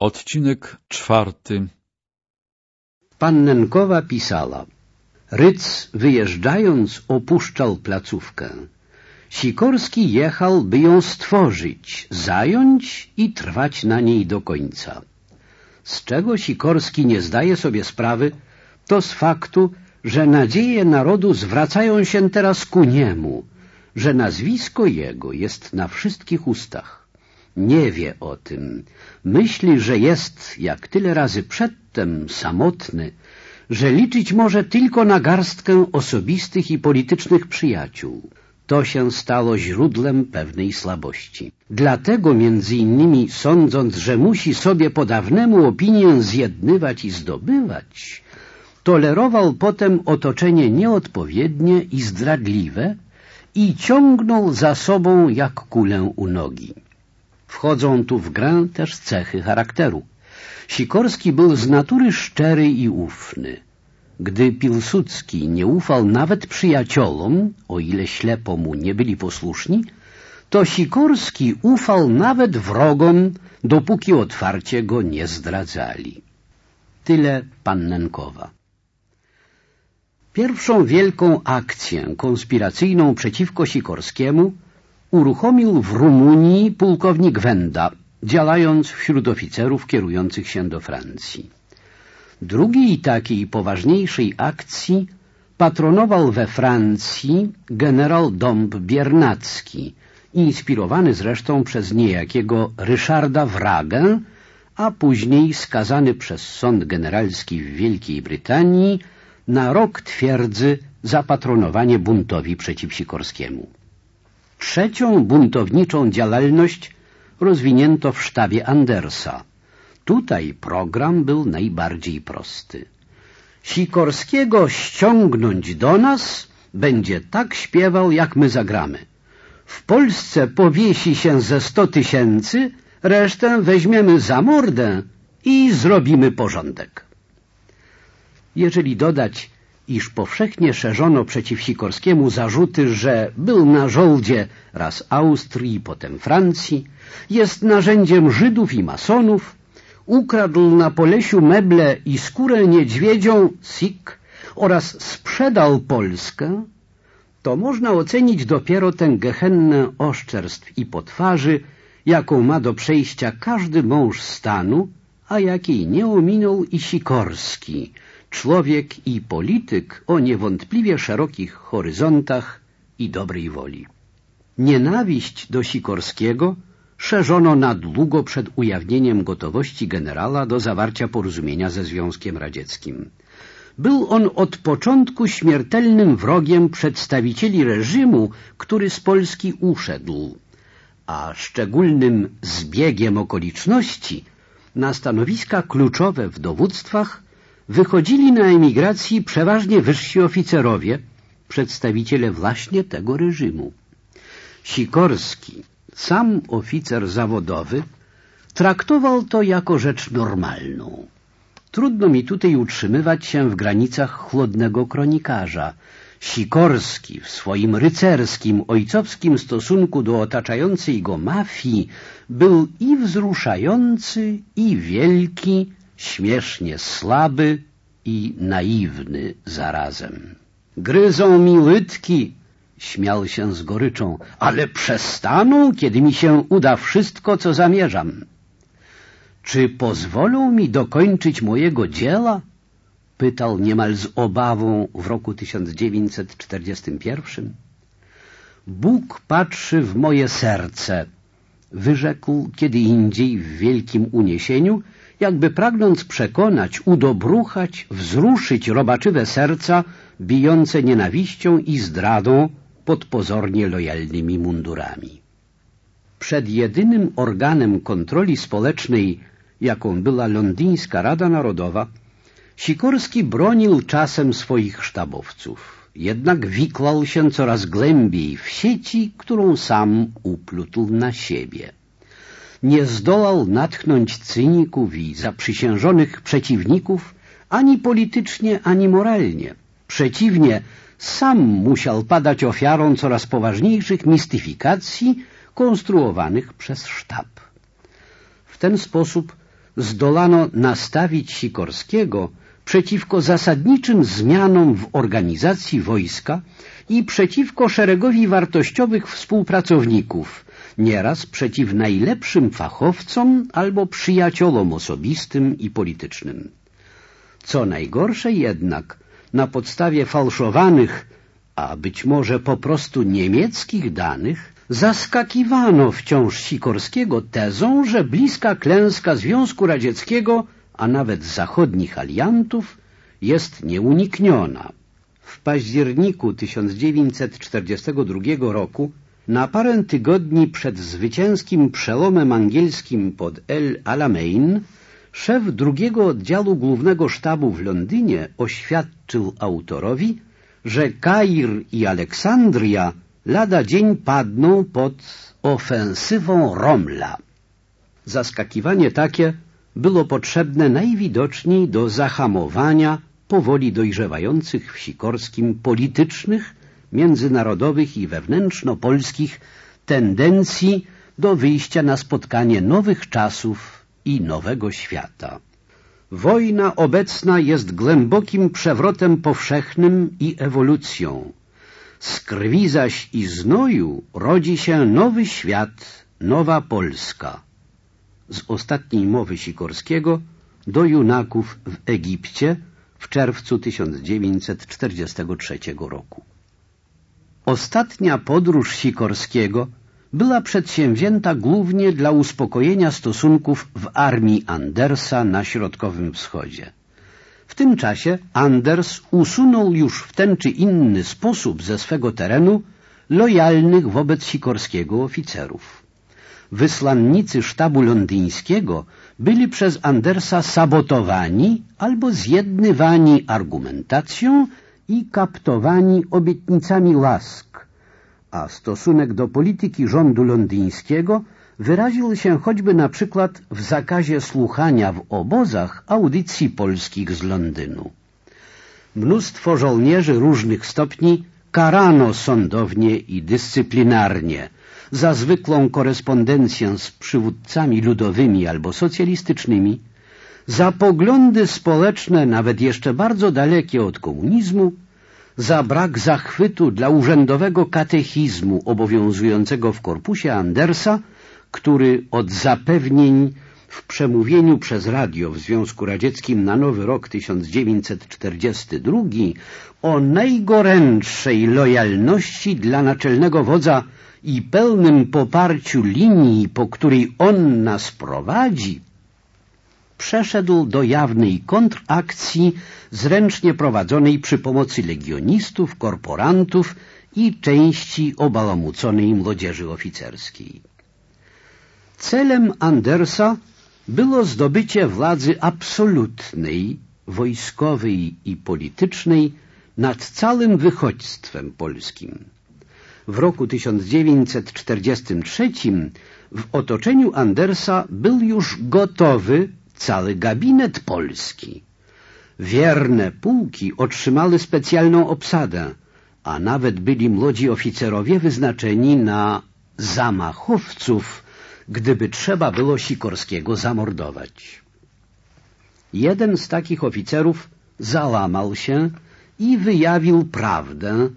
Odcinek czwarty Pannenkowa pisała Ryc wyjeżdżając opuszczał placówkę. Sikorski jechał, by ją stworzyć, zająć i trwać na niej do końca. Z czego Sikorski nie zdaje sobie sprawy, to z faktu, że nadzieje narodu zwracają się teraz ku niemu, że nazwisko jego jest na wszystkich ustach. Nie wie o tym. Myśli, że jest, jak tyle razy przedtem, samotny, że liczyć może tylko na garstkę osobistych i politycznych przyjaciół. To się stało źródłem pewnej słabości. Dlatego między innymi sądząc, że musi sobie po dawnemu opinię zjednywać i zdobywać, tolerował potem otoczenie nieodpowiednie i zdradliwe i ciągnął za sobą jak kulę u nogi. Wchodzą tu w grę też cechy charakteru. Sikorski był z natury szczery i ufny. Gdy Pilsudski nie ufał nawet przyjaciołom, o ile ślepo mu nie byli posłuszni, to Sikorski ufał nawet wrogom, dopóki otwarcie go nie zdradzali. Tyle Pannenkowa. Pierwszą wielką akcję konspiracyjną przeciwko Sikorskiemu uruchomił w Rumunii pułkownik Wenda, działając wśród oficerów kierujących się do Francji. Drugiej takiej poważniejszej akcji patronował we Francji generał Dąb Biernacki, inspirowany zresztą przez niejakiego Ryszarda Wragę, a później skazany przez sąd generalski w Wielkiej Brytanii na rok twierdzy za patronowanie buntowi przeciw Sikorskiemu. Trzecią buntowniczą działalność rozwinięto w sztabie Andersa. Tutaj program był najbardziej prosty. Sikorskiego ściągnąć do nas będzie tak śpiewał, jak my zagramy. W Polsce powiesi się ze sto tysięcy, resztę weźmiemy za mordę i zrobimy porządek. Jeżeli dodać, iż powszechnie szerzono przeciw Sikorskiemu zarzuty, że był na żołdzie raz Austrii, potem Francji, jest narzędziem Żydów i masonów, ukradł na Polesiu meble i skórę niedźwiedzią Sik oraz sprzedał Polskę, to można ocenić dopiero tę gehennę oszczerstw i potwarzy, jaką ma do przejścia każdy mąż stanu, a jakiej nie ominął i Sikorski, człowiek i polityk o niewątpliwie szerokich horyzontach i dobrej woli. Nienawiść do Sikorskiego szerzono na długo przed ujawnieniem gotowości generała do zawarcia porozumienia ze Związkiem Radzieckim. Był on od początku śmiertelnym wrogiem przedstawicieli reżimu, który z Polski uszedł, a szczególnym zbiegiem okoliczności na stanowiska kluczowe w dowództwach wychodzili na emigracji przeważnie wyżsi oficerowie, przedstawiciele właśnie tego reżimu. Sikorski, sam oficer zawodowy, traktował to jako rzecz normalną. Trudno mi tutaj utrzymywać się w granicach chłodnego kronikarza. Sikorski w swoim rycerskim, ojcowskim stosunku do otaczającej go mafii był i wzruszający, i wielki, śmiesznie słaby i naiwny zarazem. Gryzą mi łydki, śmiał się z goryczą, ale przestaną, kiedy mi się uda wszystko, co zamierzam. Czy pozwolą mi dokończyć mojego dzieła? Pytał niemal z obawą w roku 1941. Bóg patrzy w moje serce, wyrzekł kiedy indziej w wielkim uniesieniu, jakby pragnąc przekonać, udobruchać, wzruszyć robaczywe serca bijące nienawiścią i zdradą pod pozornie lojalnymi mundurami. Przed jedynym organem kontroli społecznej, jaką była Londyńska Rada Narodowa, Sikorski bronił czasem swoich sztabowców, jednak wiklał się coraz głębiej w sieci, którą sam uplótł na siebie nie zdołał natchnąć cyników i zaprzysiężonych przeciwników ani politycznie, ani moralnie. Przeciwnie, sam musiał padać ofiarą coraz poważniejszych mistyfikacji konstruowanych przez sztab. W ten sposób zdolano nastawić Sikorskiego przeciwko zasadniczym zmianom w organizacji wojska i przeciwko szeregowi wartościowych współpracowników, nieraz przeciw najlepszym fachowcom albo przyjaciołom osobistym i politycznym. Co najgorsze jednak, na podstawie fałszowanych, a być może po prostu niemieckich danych, zaskakiwano wciąż Sikorskiego tezą, że bliska klęska Związku Radzieckiego, a nawet zachodnich aliantów, jest nieunikniona. W październiku 1942 roku, na parę tygodni przed zwycięskim przełomem angielskim pod El Alamein, szef drugiego oddziału głównego sztabu w Londynie oświadczył autorowi, że Kair i Aleksandria lada dzień padną pod ofensywą Romla. Zaskakiwanie takie było potrzebne najwidoczniej do zahamowania powoli dojrzewających w Sikorskim politycznych, międzynarodowych i wewnętrzno-polskich tendencji do wyjścia na spotkanie nowych czasów i nowego świata. Wojna obecna jest głębokim przewrotem powszechnym i ewolucją. Z krwi zaś i znoju rodzi się nowy świat, nowa Polska. Z ostatniej mowy Sikorskiego do junaków w Egipcie w czerwcu 1943 roku. Ostatnia podróż Sikorskiego była przedsięwzięta głównie dla uspokojenia stosunków w armii Andersa na Środkowym Wschodzie. W tym czasie Anders usunął już w ten czy inny sposób ze swego terenu lojalnych wobec Sikorskiego oficerów. Wysłannicy sztabu londyńskiego byli przez Andersa sabotowani albo zjednywani argumentacją i kaptowani obietnicami łask, a stosunek do polityki rządu londyńskiego wyraził się choćby na przykład w zakazie słuchania w obozach audycji polskich z Londynu. Mnóstwo żołnierzy różnych stopni karano sądownie i dyscyplinarnie za zwykłą korespondencję z przywódcami ludowymi albo socjalistycznymi, za poglądy społeczne nawet jeszcze bardzo dalekie od komunizmu, za brak zachwytu dla urzędowego katechizmu obowiązującego w korpusie Andersa, który od zapewnień w przemówieniu przez radio w Związku Radzieckim na Nowy Rok 1942 o najgorętszej lojalności dla naczelnego wodza i pełnym poparciu linii, po której on nas prowadzi, przeszedł do jawnej kontrakcji zręcznie prowadzonej przy pomocy legionistów, korporantów i części obalamuconej młodzieży oficerskiej. Celem Andersa było zdobycie władzy absolutnej, wojskowej i politycznej nad całym wychodźstwem polskim. W roku 1943 w otoczeniu Andersa był już gotowy cały gabinet polski. Wierne pułki otrzymały specjalną obsadę, a nawet byli młodzi oficerowie wyznaczeni na zamachowców, gdyby trzeba było Sikorskiego zamordować. Jeden z takich oficerów załamał się i wyjawił prawdę,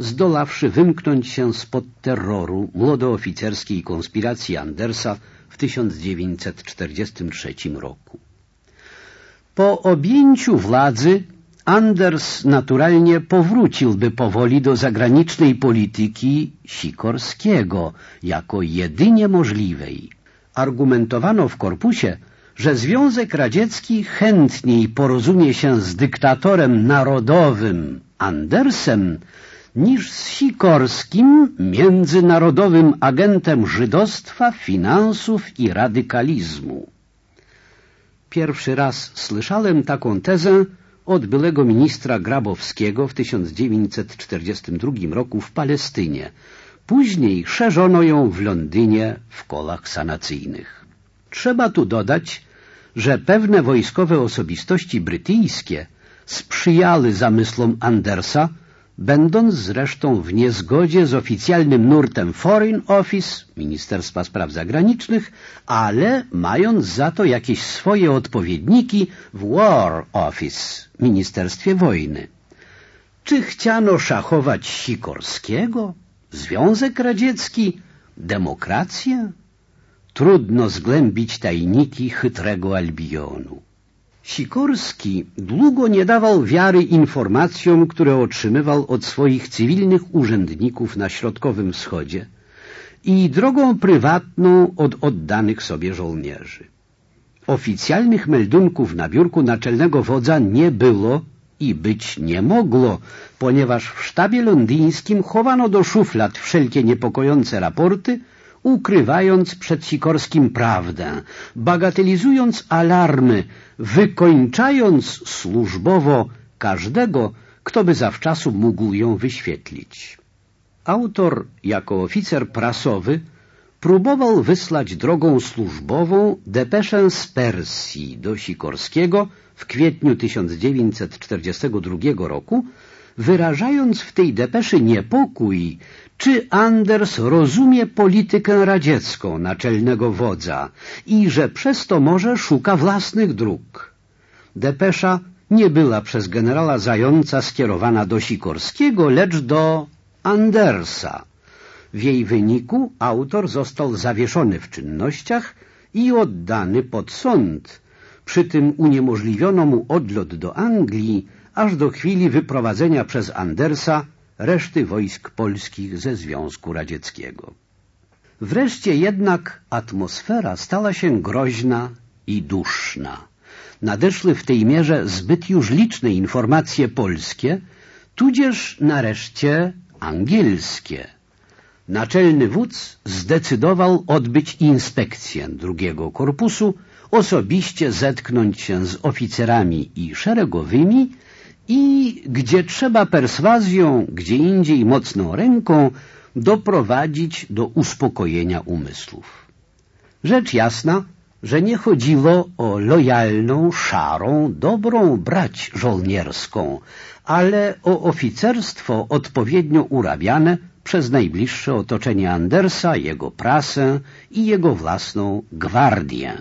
zdolawszy wymknąć się spod terroru młodooficerskiej konspiracji Andersa w 1943 roku. Po objęciu władzy Anders naturalnie powróciłby powoli do zagranicznej polityki Sikorskiego jako jedynie możliwej. Argumentowano w korpusie, że Związek Radziecki chętniej porozumie się z dyktatorem narodowym Andersem niż z Sikorskim międzynarodowym agentem żydostwa, finansów i radykalizmu. Pierwszy raz słyszałem taką tezę od byłego ministra Grabowskiego w 1942 roku w Palestynie. Później szerzono ją w Londynie w kolach sanacyjnych. Trzeba tu dodać, że pewne wojskowe osobistości brytyjskie sprzyjały zamysłom Andersa będąc zresztą w niezgodzie z oficjalnym nurtem Foreign Office, Ministerstwa Spraw Zagranicznych, ale mając za to jakieś swoje odpowiedniki w War Office, Ministerstwie Wojny. Czy chciano szachować Sikorskiego? Związek Radziecki? Demokrację? Trudno zgłębić tajniki chytrego Albionu. Sikorski długo nie dawał wiary informacjom, które otrzymywał od swoich cywilnych urzędników na Środkowym Wschodzie i drogą prywatną od oddanych sobie żołnierzy. Oficjalnych meldunków na biurku naczelnego wodza nie było i być nie mogło, ponieważ w sztabie londyńskim chowano do szuflad wszelkie niepokojące raporty, ukrywając przed Sikorskim prawdę, bagatelizując alarmy, wykończając służbowo każdego, kto by zawczasu mógł ją wyświetlić. Autor, jako oficer prasowy, próbował wysłać drogą służbową depeszę z Persji do Sikorskiego w kwietniu 1942 roku, wyrażając w tej depeszy niepokój, czy Anders rozumie politykę radziecką naczelnego wodza i że przez to może szuka własnych dróg. Depesza nie była przez generała Zająca skierowana do Sikorskiego, lecz do Andersa. W jej wyniku autor został zawieszony w czynnościach i oddany pod sąd. Przy tym uniemożliwiono mu odlot do Anglii, aż do chwili wyprowadzenia przez Andersa reszty wojsk polskich ze Związku Radzieckiego. Wreszcie jednak atmosfera stała się groźna i duszna. Nadeszły w tej mierze zbyt już liczne informacje polskie, tudzież nareszcie angielskie. Naczelny wódz zdecydował odbyć inspekcję drugiego korpusu, osobiście zetknąć się z oficerami i szeregowymi i gdzie trzeba perswazją, gdzie indziej mocną ręką doprowadzić do uspokojenia umysłów. Rzecz jasna, że nie chodziło o lojalną, szarą, dobrą brać żołnierską, ale o oficerstwo odpowiednio urabiane przez najbliższe otoczenie Andersa, jego prasę i jego własną gwardię.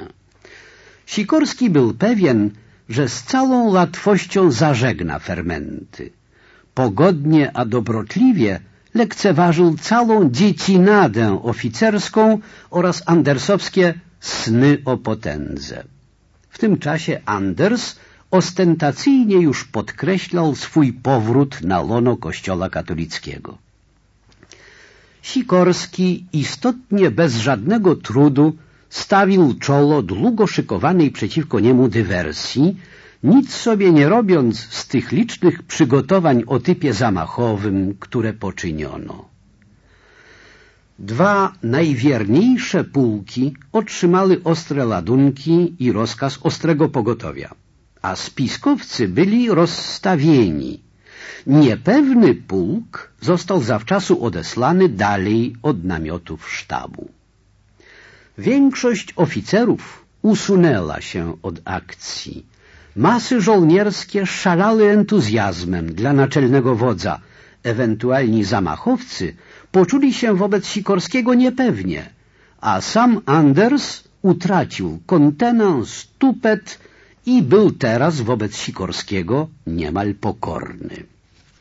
Sikorski był pewien, że z całą łatwością zażegna fermenty. Pogodnie, a dobrotliwie lekceważył całą dziecinadę oficerską oraz andersowskie sny o potędze. W tym czasie Anders ostentacyjnie już podkreślał swój powrót na lono kościoła katolickiego. Sikorski istotnie bez żadnego trudu stawił czoło długo szykowanej przeciwko niemu dywersji, nic sobie nie robiąc z tych licznych przygotowań o typie zamachowym, które poczyniono. Dwa najwierniejsze pułki otrzymały ostre ładunki i rozkaz ostrego pogotowia, a spiskowcy byli rozstawieni. Niepewny pułk został zawczasu odeslany dalej od namiotów sztabu. Większość oficerów usunęła się od akcji. Masy żołnierskie szalały entuzjazmem dla naczelnego wodza. Ewentualni zamachowcy poczuli się wobec Sikorskiego niepewnie, a sam Anders utracił kontenans, tupet i był teraz wobec Sikorskiego niemal pokorny.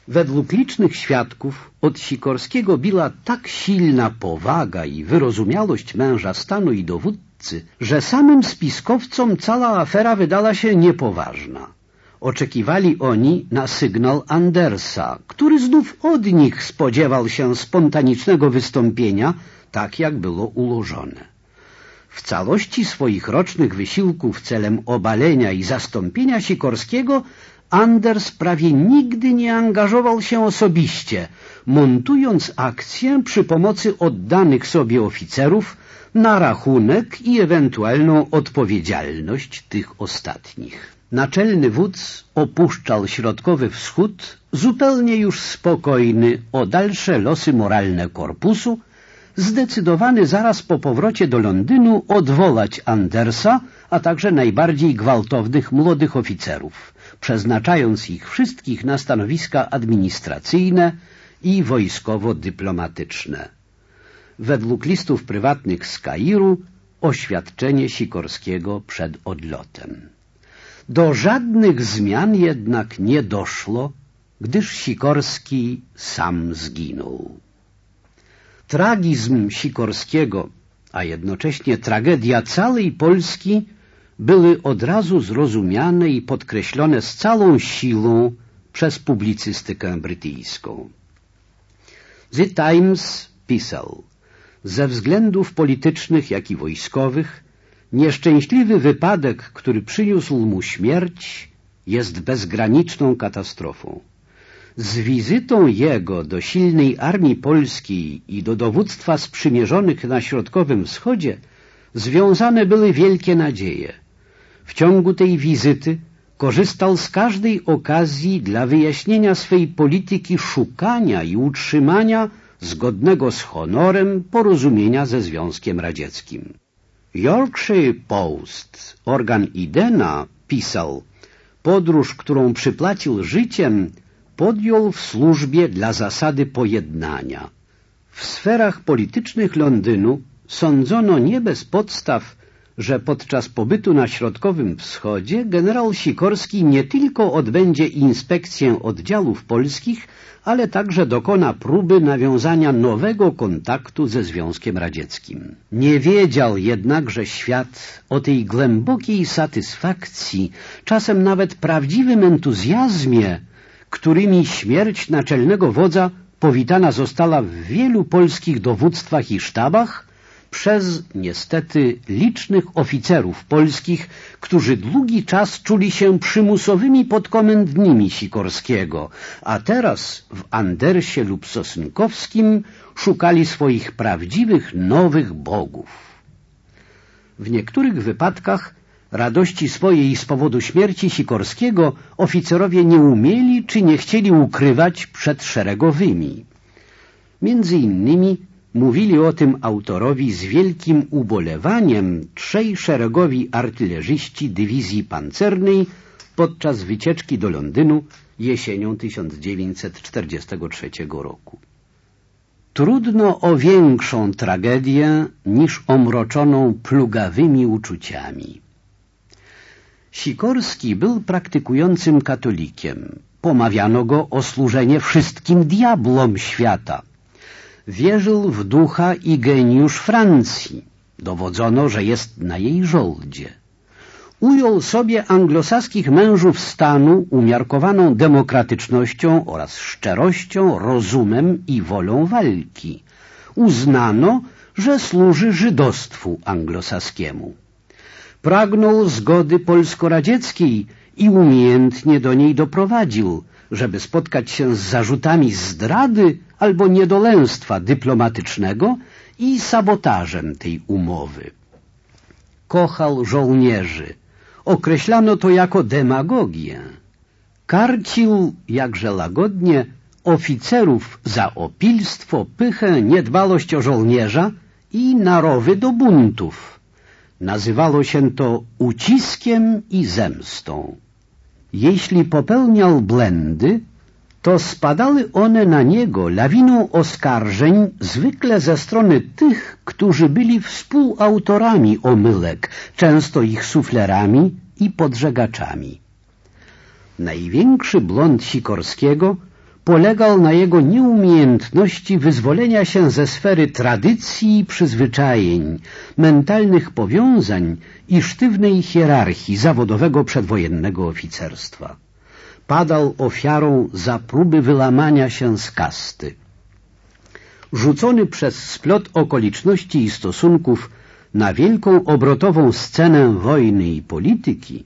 Według licznych świadków od Sikorskiego biła tak silna powaga i wyrozumiałość męża stanu i dowódcy, że samym spiskowcom cała afera wydała się niepoważna. Oczekiwali oni na sygnał Andersa, który znów od nich spodziewał się spontanicznego wystąpienia, tak jak było ułożone. W całości swoich rocznych wysiłków celem obalenia i zastąpienia Sikorskiego Anders prawie nigdy nie angażował się osobiście, montując akcję przy pomocy oddanych sobie oficerów na rachunek i ewentualną odpowiedzialność tych ostatnich. Naczelny wódz opuszczał środkowy wschód, zupełnie już spokojny o dalsze losy moralne korpusu, zdecydowany zaraz po powrocie do Londynu odwołać Andersa, a także najbardziej gwałtownych młodych oficerów – przeznaczając ich wszystkich na stanowiska administracyjne i wojskowo-dyplomatyczne. Według listów prywatnych z Kairu oświadczenie Sikorskiego przed odlotem. Do żadnych zmian jednak nie doszło, gdyż Sikorski sam zginął. Tragizm Sikorskiego, a jednocześnie tragedia całej Polski były od razu zrozumiane i podkreślone z całą siłą przez publicystykę brytyjską. The Times pisał ze względów politycznych, jak i wojskowych, nieszczęśliwy wypadek, który przyniósł mu śmierć, jest bezgraniczną katastrofą. Z wizytą jego do silnej armii polskiej i do dowództwa sprzymierzonych na Środkowym Wschodzie związane były wielkie nadzieje. W ciągu tej wizyty korzystał z każdej okazji dla wyjaśnienia swej polityki szukania i utrzymania zgodnego z honorem porozumienia ze Związkiem Radzieckim. Yorkshire Post, organ Idena, pisał Podróż, którą przyplacił życiem, podjął w służbie dla zasady pojednania. W sferach politycznych Londynu sądzono nie bez podstaw, że podczas pobytu na Środkowym Wschodzie generał Sikorski nie tylko odbędzie inspekcję oddziałów polskich, ale także dokona próby nawiązania nowego kontaktu ze Związkiem Radzieckim. Nie wiedział jednak, że świat o tej głębokiej satysfakcji, czasem nawet prawdziwym entuzjazmie, którymi śmierć naczelnego wodza powitana została w wielu polskich dowództwach i sztabach, przez niestety licznych oficerów polskich, którzy długi czas czuli się przymusowymi podkomendnymi Sikorskiego, a teraz w Andersie lub Sosynkowskim szukali swoich prawdziwych nowych bogów. W niektórych wypadkach radości swojej z powodu śmierci Sikorskiego oficerowie nie umieli czy nie chcieli ukrywać przed szeregowymi. Między innymi Mówili o tym autorowi z wielkim ubolewaniem trzej szeregowi artylerzyści dywizji pancernej podczas wycieczki do Londynu jesienią 1943 roku. Trudno o większą tragedię niż omroczoną plugawymi uczuciami. Sikorski był praktykującym katolikiem. Pomawiano go o służenie wszystkim diablom świata – Wierzył w ducha i geniusz Francji. Dowodzono, że jest na jej żołdzie. Ujął sobie anglosaskich mężów stanu umiarkowaną demokratycznością oraz szczerością, rozumem i wolą walki. Uznano, że służy żydostwu anglosaskiemu. Pragnął zgody polsko-radzieckiej i umiejętnie do niej doprowadził, żeby spotkać się z zarzutami zdrady albo niedolęstwa dyplomatycznego i sabotażem tej umowy. Kochał żołnierzy. Określano to jako demagogię. Karcił, jakże lagodnie, oficerów za opilstwo, pychę, niedbalość o żołnierza i narowy do buntów. Nazywało się to uciskiem i zemstą. Jeśli popełniał błędy, to spadały one na niego lawiną oskarżeń zwykle ze strony tych, którzy byli współautorami omylek, często ich suflerami i podżegaczami. Największy błąd Sikorskiego polegał na jego nieumiejętności wyzwolenia się ze sfery tradycji i przyzwyczajeń, mentalnych powiązań i sztywnej hierarchii zawodowego przedwojennego oficerstwa padał ofiarą za próby wyłamania się z kasty. Rzucony przez splot okoliczności i stosunków na wielką obrotową scenę wojny i polityki,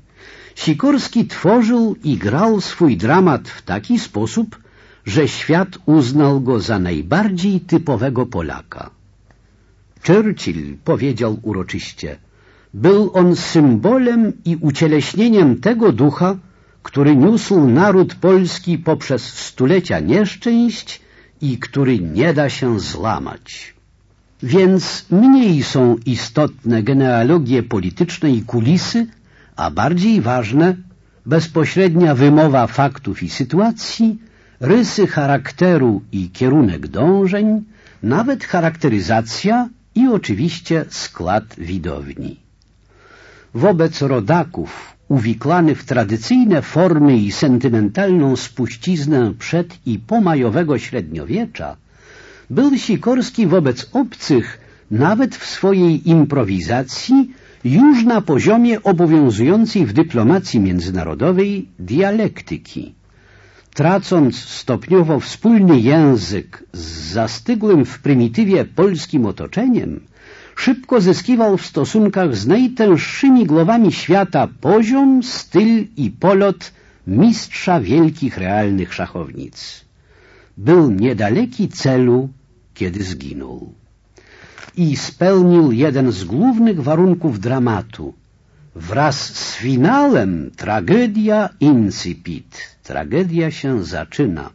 Sikorski tworzył i grał swój dramat w taki sposób, że świat uznał go za najbardziej typowego Polaka. Churchill powiedział uroczyście, był on symbolem i ucieleśnieniem tego ducha, który niósł naród polski poprzez stulecia nieszczęść i który nie da się złamać. Więc mniej są istotne genealogie polityczne i kulisy, a bardziej ważne bezpośrednia wymowa faktów i sytuacji, rysy charakteru i kierunek dążeń, nawet charakteryzacja i oczywiście skład widowni. Wobec rodaków uwiklany w tradycyjne formy i sentymentalną spuściznę przed i pomajowego średniowiecza, był Sikorski wobec obcych nawet w swojej improwizacji już na poziomie obowiązującej w dyplomacji międzynarodowej dialektyki. Tracąc stopniowo wspólny język z zastygłym w prymitywie polskim otoczeniem, szybko zyskiwał w stosunkach z najtęższymi głowami świata poziom, styl i polot mistrza wielkich realnych szachownic. Był niedaleki celu, kiedy zginął i spełnił jeden z głównych warunków dramatu. Wraz z finałem tragedia incipit, tragedia się zaczyna.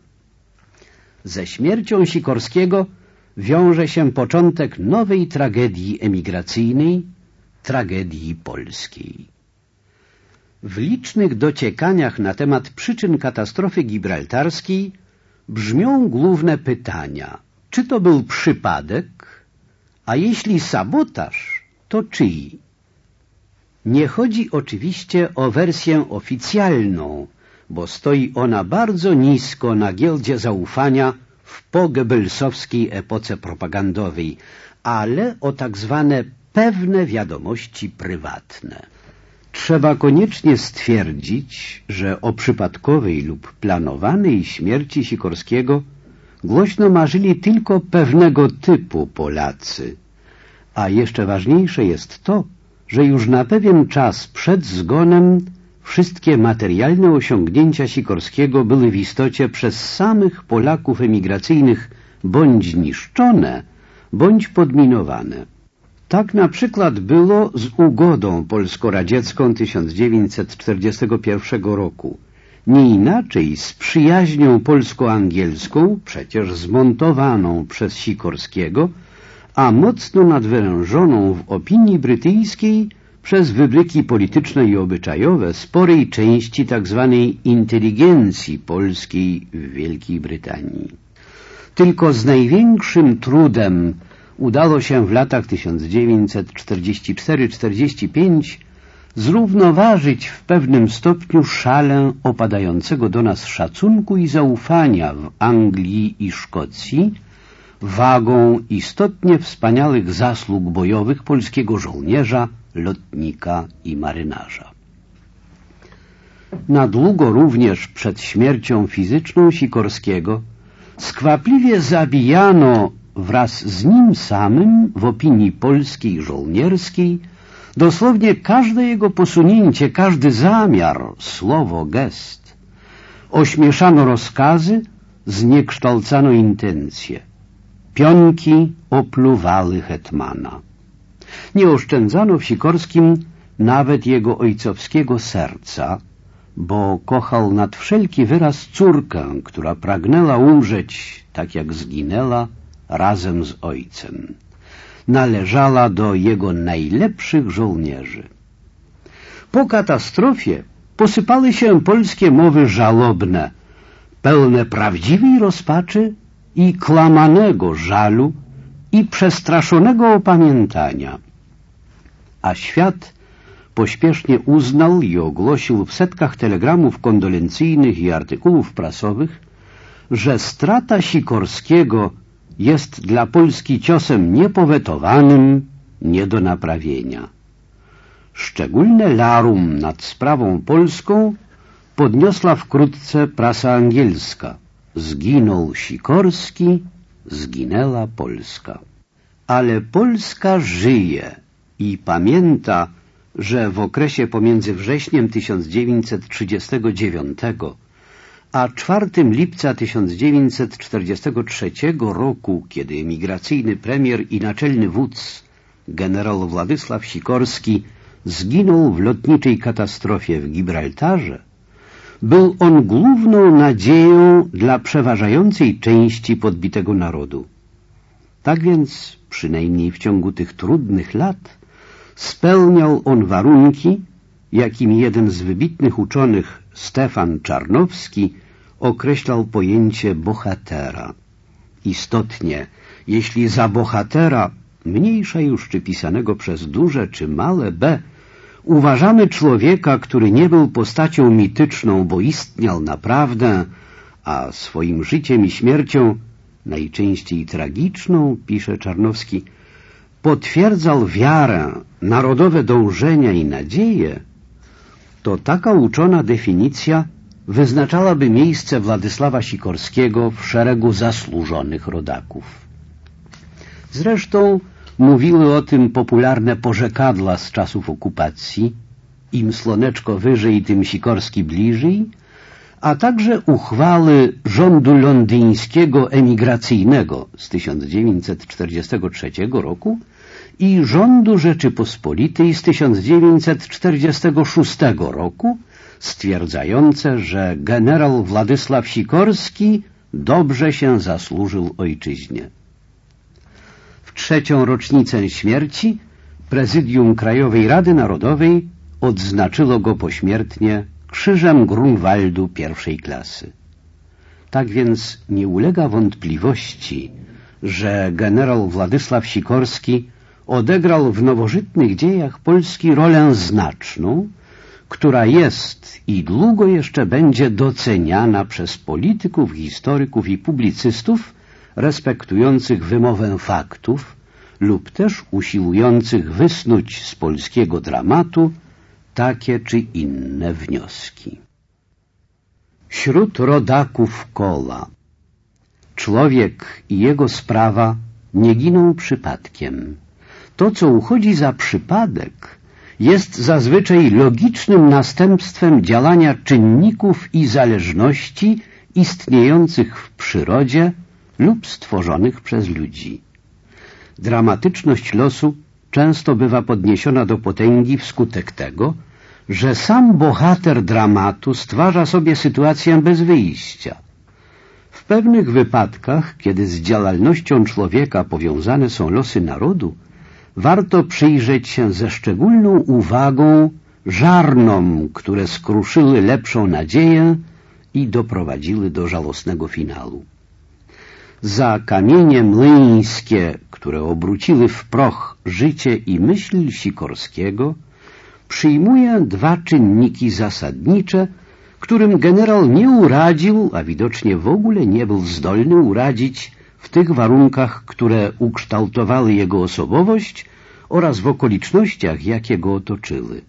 Ze śmiercią Sikorskiego wiąże się początek nowej tragedii emigracyjnej, tragedii polskiej. W licznych dociekaniach na temat przyczyn katastrofy gibraltarskiej brzmią główne pytania. Czy to był przypadek, a jeśli sabotaż, to czyj? Nie chodzi oczywiście o wersję oficjalną, bo stoi ona bardzo nisko na giełdzie zaufania w pogebelsowskiej epoce propagandowej, ale o tak zwane pewne wiadomości prywatne. Trzeba koniecznie stwierdzić, że o przypadkowej lub planowanej śmierci Sikorskiego Głośno marzyli tylko pewnego typu Polacy. A jeszcze ważniejsze jest to, że już na pewien czas przed zgonem wszystkie materialne osiągnięcia Sikorskiego były w istocie przez samych Polaków emigracyjnych bądź niszczone, bądź podminowane. Tak na przykład było z ugodą polsko-radziecką 1941 roku, nie inaczej z przyjaźnią polsko-angielską, przecież zmontowaną przez Sikorskiego, a mocno nadwyrężoną w opinii brytyjskiej przez wybryki polityczne i obyczajowe sporej części tzw. Tak inteligencji polskiej w Wielkiej Brytanii. Tylko z największym trudem udało się w latach 1944-45 zrównoważyć w pewnym stopniu szalę opadającego do nas szacunku i zaufania w Anglii i Szkocji wagą istotnie wspaniałych zasług bojowych polskiego żołnierza, lotnika i marynarza. Na długo również przed śmiercią fizyczną Sikorskiego skwapliwie zabijano wraz z nim samym w opinii polskiej żołnierskiej Dosłownie każde jego posunięcie, każdy zamiar, słowo, gest. Ośmieszano rozkazy, zniekształcano intencje. Pionki opluwały hetmana. Nie oszczędzano w Sikorskim nawet jego ojcowskiego serca, bo kochał nad wszelki wyraz córkę, która pragnęła umrzeć, tak jak zginęła, razem z ojcem należała do jego najlepszych żołnierzy. Po katastrofie posypały się polskie mowy żalobne, pełne prawdziwej rozpaczy i klamanego żalu i przestraszonego opamiętania. A świat pośpiesznie uznał i ogłosił w setkach telegramów kondolencyjnych i artykułów prasowych, że strata Sikorskiego jest dla Polski ciosem niepowetowanym, nie do naprawienia. Szczególne larum nad sprawą polską podniosła wkrótce prasa angielska. Zginął Sikorski, zginęła Polska. Ale Polska żyje i pamięta, że w okresie pomiędzy wrześniem 1939 a 4 lipca 1943 roku, kiedy emigracyjny premier i naczelny wódz, generał Władysław Sikorski, zginął w lotniczej katastrofie w Gibraltarze, był on główną nadzieją dla przeważającej części podbitego narodu. Tak więc, przynajmniej w ciągu tych trudnych lat, spełniał on warunki, jakim jeden z wybitnych uczonych, Stefan Czarnowski, określał pojęcie bohatera. Istotnie, jeśli za bohatera, mniejsza już czy pisanego przez duże czy małe B, uważamy człowieka, który nie był postacią mityczną, bo istniał naprawdę, a swoim życiem i śmiercią, najczęściej tragiczną, pisze Czarnowski, potwierdzał wiarę, narodowe dążenia i nadzieje, to taka uczona definicja wyznaczałaby miejsce Władysława Sikorskiego w szeregu zasłużonych rodaków. Zresztą mówiły o tym popularne porzekadła z czasów okupacji, im słoneczko wyżej, tym Sikorski bliżej, a także uchwały rządu londyńskiego emigracyjnego z 1943 roku i rządu Rzeczypospolitej z 1946 roku, stwierdzające, że generał Władysław Sikorski dobrze się zasłużył ojczyźnie. Trzecią rocznicę śmierci Prezydium Krajowej Rady Narodowej odznaczyło go pośmiertnie Krzyżem Grunwaldu pierwszej klasy. Tak więc nie ulega wątpliwości, że generał Władysław Sikorski odegrał w nowożytnych dziejach Polski rolę znaczną, która jest i długo jeszcze będzie doceniana przez polityków, historyków i publicystów respektujących wymowę faktów lub też usiłujących wysnuć z polskiego dramatu takie czy inne wnioski. Wśród rodaków kola człowiek i jego sprawa nie giną przypadkiem. To, co uchodzi za przypadek, jest zazwyczaj logicznym następstwem działania czynników i zależności istniejących w przyrodzie lub stworzonych przez ludzi. Dramatyczność losu często bywa podniesiona do potęgi wskutek tego, że sam bohater dramatu stwarza sobie sytuację bez wyjścia. W pewnych wypadkach, kiedy z działalnością człowieka powiązane są losy narodu, warto przyjrzeć się ze szczególną uwagą żarnom, które skruszyły lepszą nadzieję i doprowadziły do żałosnego finału. Za kamienie młyńskie, które obróciły w proch życie i myśl Sikorskiego, przyjmuje dwa czynniki zasadnicze, którym generał nie uradził, a widocznie w ogóle nie był zdolny uradzić w tych warunkach, które ukształtowały jego osobowość oraz w okolicznościach, jakie go otoczyły.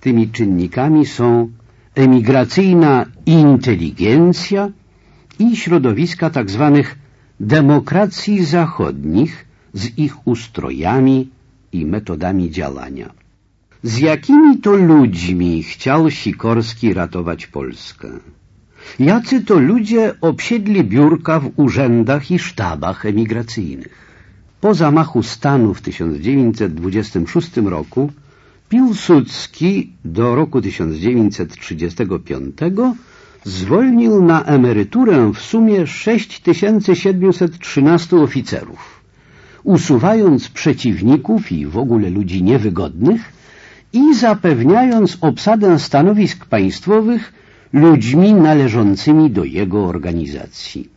Tymi czynnikami są emigracyjna inteligencja i środowiska tzw. Tak demokracji zachodnich z ich ustrojami i metodami działania. Z jakimi to ludźmi chciał Sikorski ratować Polskę? Jacy to ludzie obsiedli biurka w urzędach i sztabach emigracyjnych? Po zamachu stanu w 1926 roku Piłsudski do roku 1935 zwolnił na emeryturę w sumie 6713 oficerów, usuwając przeciwników i w ogóle ludzi niewygodnych i zapewniając obsadę stanowisk państwowych ludźmi należącymi do jego organizacji.